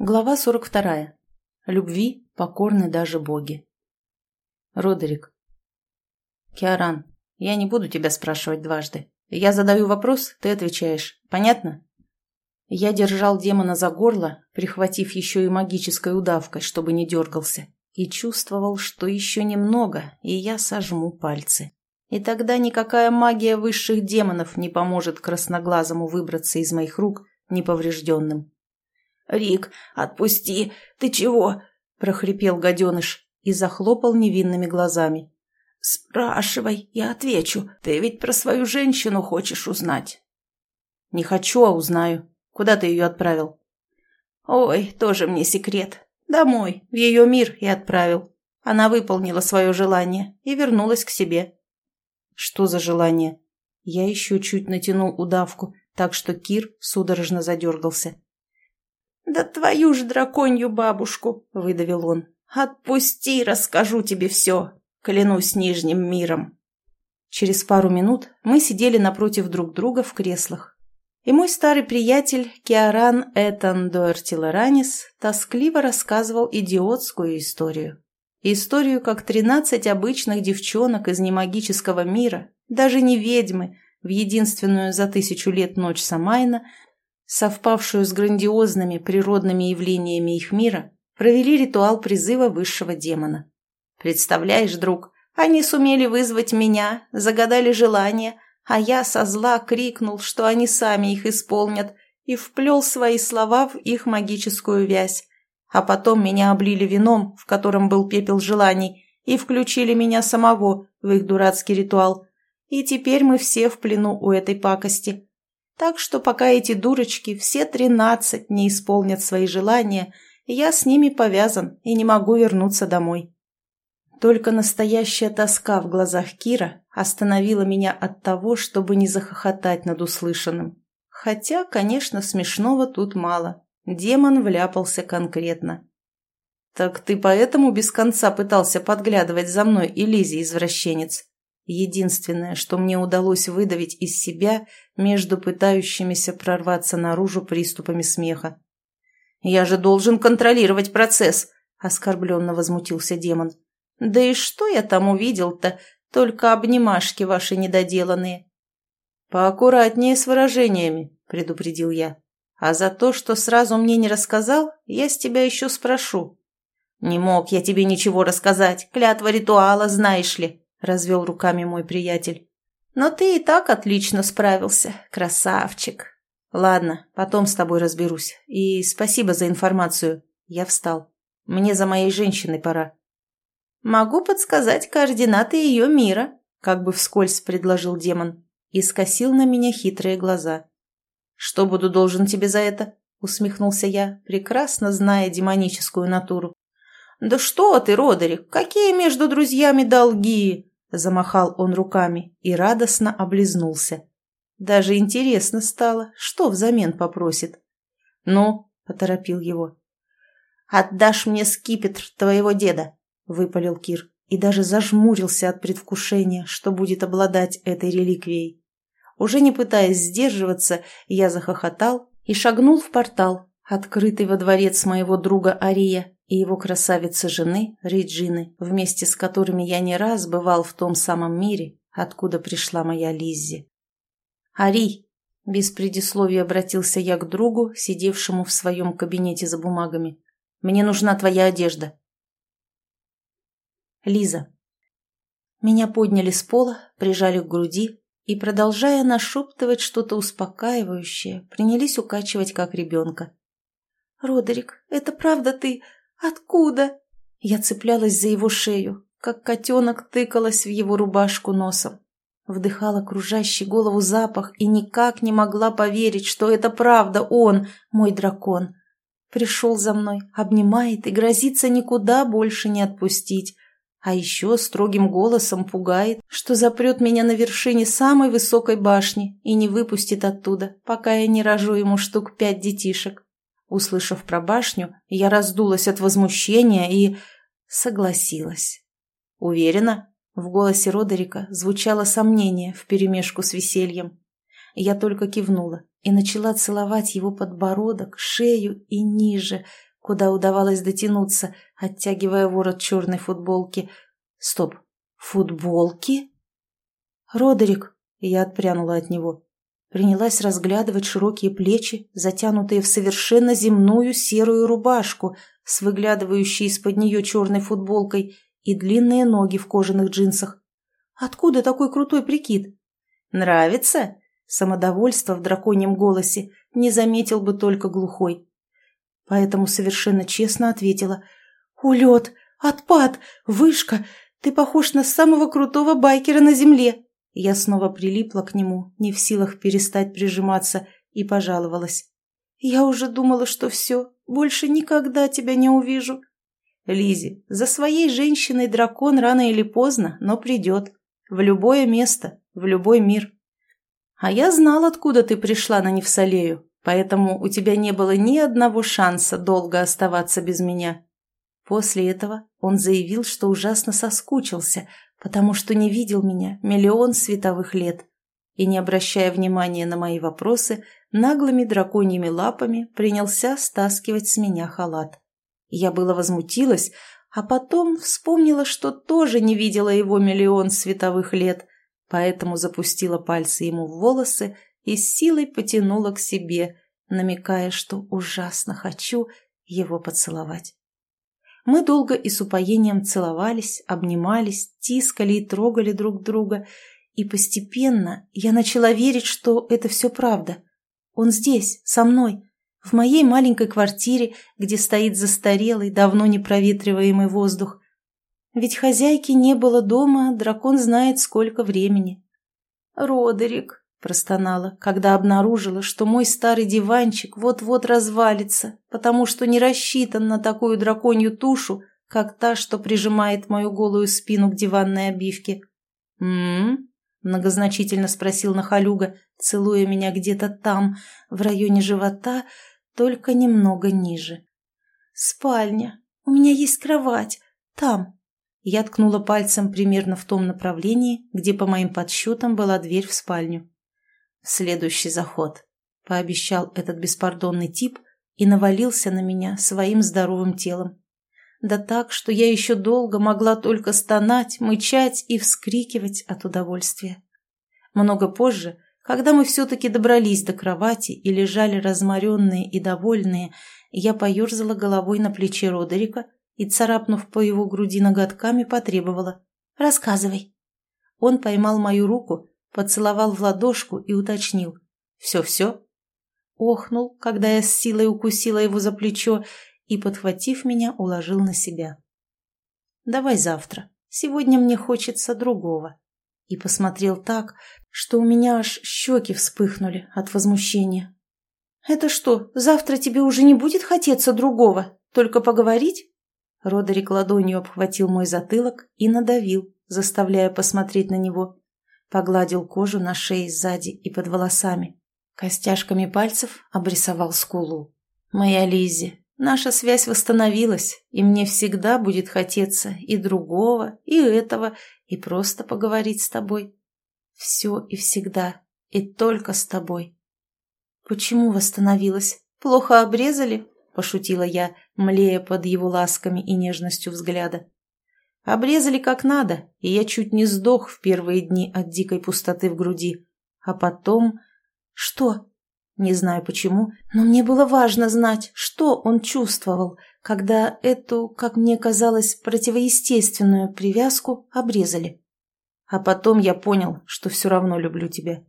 Глава 42. Любви покорны даже боги. Родерик. Киаран, я не буду тебя спрашивать дважды. Я задаю вопрос, ты отвечаешь. Понятно? Я держал демона за горло, прихватив еще и магической удавкой, чтобы не дергался, и чувствовал, что еще немного, и я сожму пальцы. И тогда никакая магия высших демонов не поможет красноглазому выбраться из моих рук неповрежденным. «Рик, отпусти! Ты чего?» – прохрипел гаденыш и захлопал невинными глазами. «Спрашивай, я отвечу. Ты ведь про свою женщину хочешь узнать?» «Не хочу, а узнаю. Куда ты ее отправил?» «Ой, тоже мне секрет. Домой, в ее мир и отправил. Она выполнила свое желание и вернулась к себе». «Что за желание?» Я еще чуть натянул удавку, так что Кир судорожно задергался. «Да твою ж драконью бабушку!» — выдавил он. «Отпусти, расскажу тебе все. Клянусь нижним миром». Через пару минут мы сидели напротив друг друга в креслах. И мой старый приятель Киаран Этан Дуэртиларанис тоскливо рассказывал идиотскую историю. Историю, как тринадцать обычных девчонок из немагического мира, даже не ведьмы, в единственную за тысячу лет ночь Самайна совпавшую с грандиозными природными явлениями их мира, провели ритуал призыва высшего демона. «Представляешь, друг, они сумели вызвать меня, загадали желание, а я со зла крикнул, что они сами их исполнят, и вплел свои слова в их магическую вязь. А потом меня облили вином, в котором был пепел желаний, и включили меня самого в их дурацкий ритуал. И теперь мы все в плену у этой пакости. Так что пока эти дурочки, все тринадцать, не исполнят свои желания, я с ними повязан и не могу вернуться домой. Только настоящая тоска в глазах Кира остановила меня от того, чтобы не захохотать над услышанным. Хотя, конечно, смешного тут мало. Демон вляпался конкретно. «Так ты поэтому без конца пытался подглядывать за мной и Лизе, извращенец?» Единственное, что мне удалось выдавить из себя между пытающимися прорваться наружу приступами смеха. «Я же должен контролировать процесс!» — оскорбленно возмутился демон. «Да и что я там увидел-то? Только обнимашки ваши недоделанные!» «Поаккуратнее с выражениями», — предупредил я. «А за то, что сразу мне не рассказал, я с тебя еще спрошу». «Не мог я тебе ничего рассказать, клятва ритуала, знаешь ли», — развел руками мой приятель. «Но ты и так отлично справился, красавчик». «Ладно, потом с тобой разберусь. И спасибо за информацию». Я встал. «Мне за моей женщиной пора». «Могу подсказать координаты ее мира», — как бы вскользь предложил демон и скосил на меня хитрые глаза. «Что буду должен тебе за это?» — усмехнулся я, прекрасно зная демоническую натуру. «Да что ты, Родерик, какие между друзьями долги?» Замахал он руками и радостно облизнулся. Даже интересно стало, что взамен попросит. «Ну?» — поторопил его. «Отдашь мне скипетр твоего деда», — выпалил Кир и даже зажмурился от предвкушения, что будет обладать этой реликвией. Уже не пытаясь сдерживаться, я захохотал и шагнул в портал, открытый во дворец моего друга Ария, и его красавицы-жены Реджины, вместе с которыми я не раз бывал в том самом мире, откуда пришла моя Лиззи. «Ари!» – без предисловия обратился я к другу, сидевшему в своем кабинете за бумагами. «Мне нужна твоя одежда». Лиза. Меня подняли с пола, прижали к груди и, продолжая нашептывать что-то успокаивающее, принялись укачивать как ребенка. «Родерик, это правда ты? «Откуда?» Я цеплялась за его шею, как котенок тыкалась в его рубашку носом. Вдыхала кружащий голову запах и никак не могла поверить, что это правда он, мой дракон. Пришел за мной, обнимает и грозится никуда больше не отпустить. А еще строгим голосом пугает, что запрет меня на вершине самой высокой башни и не выпустит оттуда, пока я не рожу ему штук пять детишек. Услышав про башню, я раздулась от возмущения и... согласилась. Уверена? В голосе Родерика звучало сомнение вперемешку с весельем. Я только кивнула и начала целовать его подбородок, шею и ниже, куда удавалось дотянуться, оттягивая ворот черной футболки. Стоп, футболки? Родерик, я отпрянула от него. Принялась разглядывать широкие плечи, затянутые в совершенно земную серую рубашку с выглядывающей из-под нее черной футболкой и длинные ноги в кожаных джинсах. Откуда такой крутой прикид? «Нравится?» Самодовольство в драконьем голосе не заметил бы только глухой. Поэтому совершенно честно ответила. «Улет! Отпад! Вышка! Ты похож на самого крутого байкера на земле!» Я снова прилипла к нему, не в силах перестать прижиматься, и пожаловалась. «Я уже думала, что все, больше никогда тебя не увижу». Лизи, за своей женщиной дракон рано или поздно, но придет. В любое место, в любой мир. А я знал, откуда ты пришла на Невсалею, поэтому у тебя не было ни одного шанса долго оставаться без меня. После этого он заявил, что ужасно соскучился, потому что не видел меня миллион световых лет. И, не обращая внимания на мои вопросы, наглыми драконьими лапами принялся стаскивать с меня халат. Я было возмутилась, а потом вспомнила, что тоже не видела его миллион световых лет, поэтому запустила пальцы ему в волосы и с силой потянула к себе, намекая, что ужасно хочу его поцеловать. Мы долго и с упоением целовались, обнимались, тискали и трогали друг друга, и постепенно я начала верить, что это все правда. Он здесь, со мной, в моей маленькой квартире, где стоит застарелый, давно не проветриваемый воздух. Ведь хозяйки не было дома, дракон знает, сколько времени. «Родерик», — простонала, когда обнаружила, что мой старый диванчик вот-вот развалится, потому что не рассчитан на такую драконью тушу, как та, что прижимает мою голую спину к диванной обивке. «М-м-м?» многозначительно спросил Нахалюга, целуя меня где-то там, в районе живота, только немного ниже. «Спальня. У меня есть кровать. Там». Я ткнула пальцем примерно в том направлении, где, по моим подсчетам, была дверь в спальню. «Следующий заход», — пообещал этот беспардонный тип и навалился на меня своим здоровым телом. Да так, что я еще долго могла только стонать, мычать и вскрикивать от удовольствия. Много позже когда мы все-таки добрались до кровати и лежали разморенные и довольные, я поерзала головой на плече Родерика и, царапнув по его груди ноготками, потребовала. «Рассказывай». Он поймал мою руку, поцеловал в ладошку и уточнил. «Все-все?» Охнул, когда я с силой укусила его за плечо и, подхватив меня, уложил на себя. «Давай завтра. Сегодня мне хочется другого». И посмотрел так, что у меня аж щеки вспыхнули от возмущения. «Это что, завтра тебе уже не будет хотеться другого? Только поговорить?» Родерик ладонью обхватил мой затылок и надавил, заставляя посмотреть на него. Погладил кожу на шее сзади и под волосами. Костяшками пальцев обрисовал скулу. «Моя Лиззи, наша связь восстановилась, и мне всегда будет хотеться и другого, и этого, и просто поговорить с тобой. Все и всегда, и только с тобой. Почему восстановилась? Плохо обрезали? Пошутила я, млея под его ласками и нежностью взгляда. Обрезали как надо, и я чуть не сдох в первые дни от дикой пустоты в груди. А потом... Что? Не знаю почему, но мне было важно знать, что он чувствовал, когда эту, как мне казалось, противоестественную привязку обрезали. А потом я понял, что все равно люблю тебя.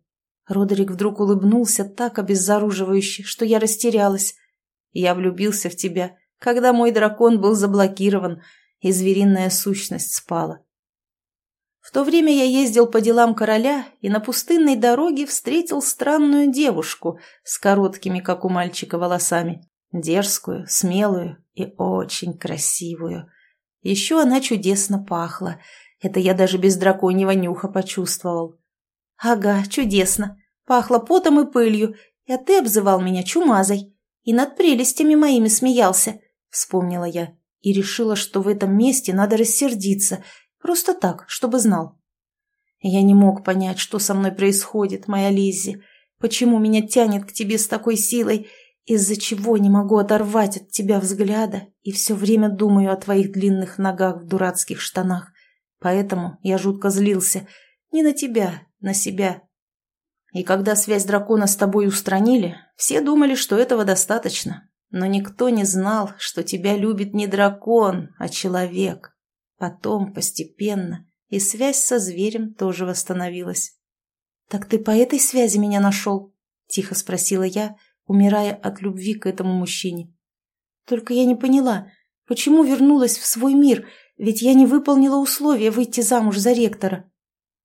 Родерик вдруг улыбнулся так обезоруживающе, что я растерялась. Я влюбился в тебя, когда мой дракон был заблокирован, и звериная сущность спала. В то время я ездил по делам короля и на пустынной дороге встретил странную девушку с короткими, как у мальчика, волосами. Дерзкую, смелую и очень красивую. Еще она чудесно пахла, это я даже без драконьего нюха почувствовал. Ага, чудесно. Пахло потом и пылью, а ты обзывал меня чумазой. И над прелестями моими смеялся, вспомнила я. И решила, что в этом месте надо рассердиться. Просто так, чтобы знал. Я не мог понять, что со мной происходит, моя Лиззи. Почему меня тянет к тебе с такой силой? из-за чего не могу оторвать от тебя взгляда и все время думаю о твоих длинных ногах в дурацких штанах. Поэтому я жутко злился. Не на тебя, на себя. И когда связь дракона с тобой устранили, все думали, что этого достаточно. Но никто не знал, что тебя любит не дракон, а человек. Потом, постепенно, и связь со зверем тоже восстановилась. «Так ты по этой связи меня нашел?» – тихо спросила я, умирая от любви к этому мужчине. «Только я не поняла, почему вернулась в свой мир, ведь я не выполнила условия выйти замуж за ректора».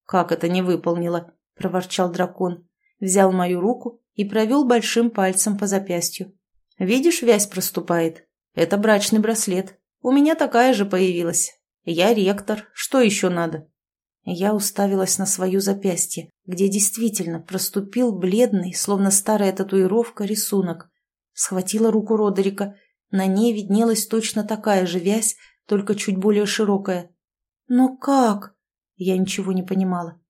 «Как это не выполнила?» – проворчал дракон, взял мою руку и провел большим пальцем по запястью. «Видишь, вязь проступает. Это брачный браслет. У меня такая же появилась. Я ректор. Что еще надо?» Я уставилась на свое запястье, где действительно проступил бледный, словно старая татуировка, рисунок. Схватила руку Родерика. На ней виднелась точно такая же вязь, только чуть более широкая. «Но как?» Я ничего не понимала.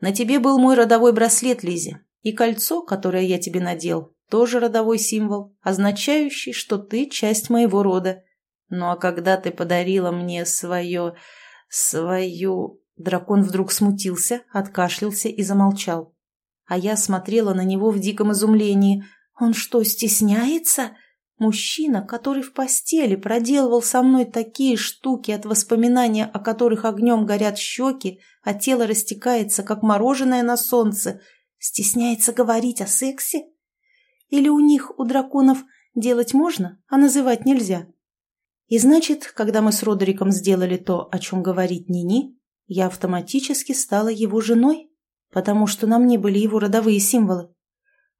«На тебе был мой родовой браслет, Лизи, и кольцо, которое я тебе надел, тоже родовой символ, означающий, что ты часть моего рода. Ну а когда ты подарила мне свое... свою... Дракон вдруг смутился, откашлялся и замолчал. А я смотрела на него в диком изумлении. Он что, стесняется? Мужчина, который в постели проделывал со мной такие штуки, от воспоминания о которых огнем горят щеки, а тело растекается, как мороженое на солнце, стесняется говорить о сексе? Или у них, у драконов, делать можно, а называть нельзя? И значит, когда мы с Родериком сделали то, о чем говорит Нини, я автоматически стала его женой, потому что на мне были его родовые символы.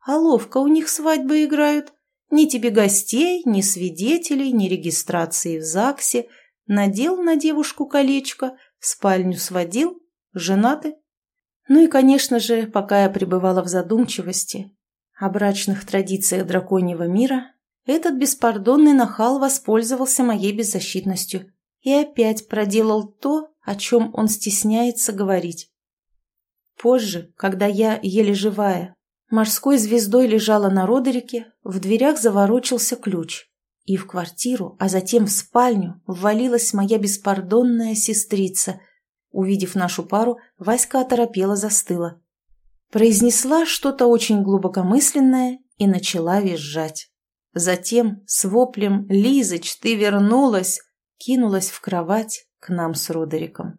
А ловко у них свадьбы играют. Ни тебе гостей, ни свидетелей, ни регистрации в ЗАГСе. Надел на девушку колечко, в спальню сводил, женаты. Ну и, конечно же, пока я пребывала в задумчивости о брачных традициях драконьего мира, этот беспардонный нахал воспользовался моей беззащитностью и опять проделал то, о чем он стесняется говорить. Позже, когда я, еле живая, морской звездой лежала на Родерике, в дверях заворочился ключ, и в квартиру, а затем в спальню ввалилась моя беспардонная сестрица. Увидев нашу пару, Васька оторопела застыла. Произнесла что-то очень глубокомысленное и начала визжать. Затем с воплем «Лизоч, ты вернулась!» кинулась в кровать к нам с Родериком.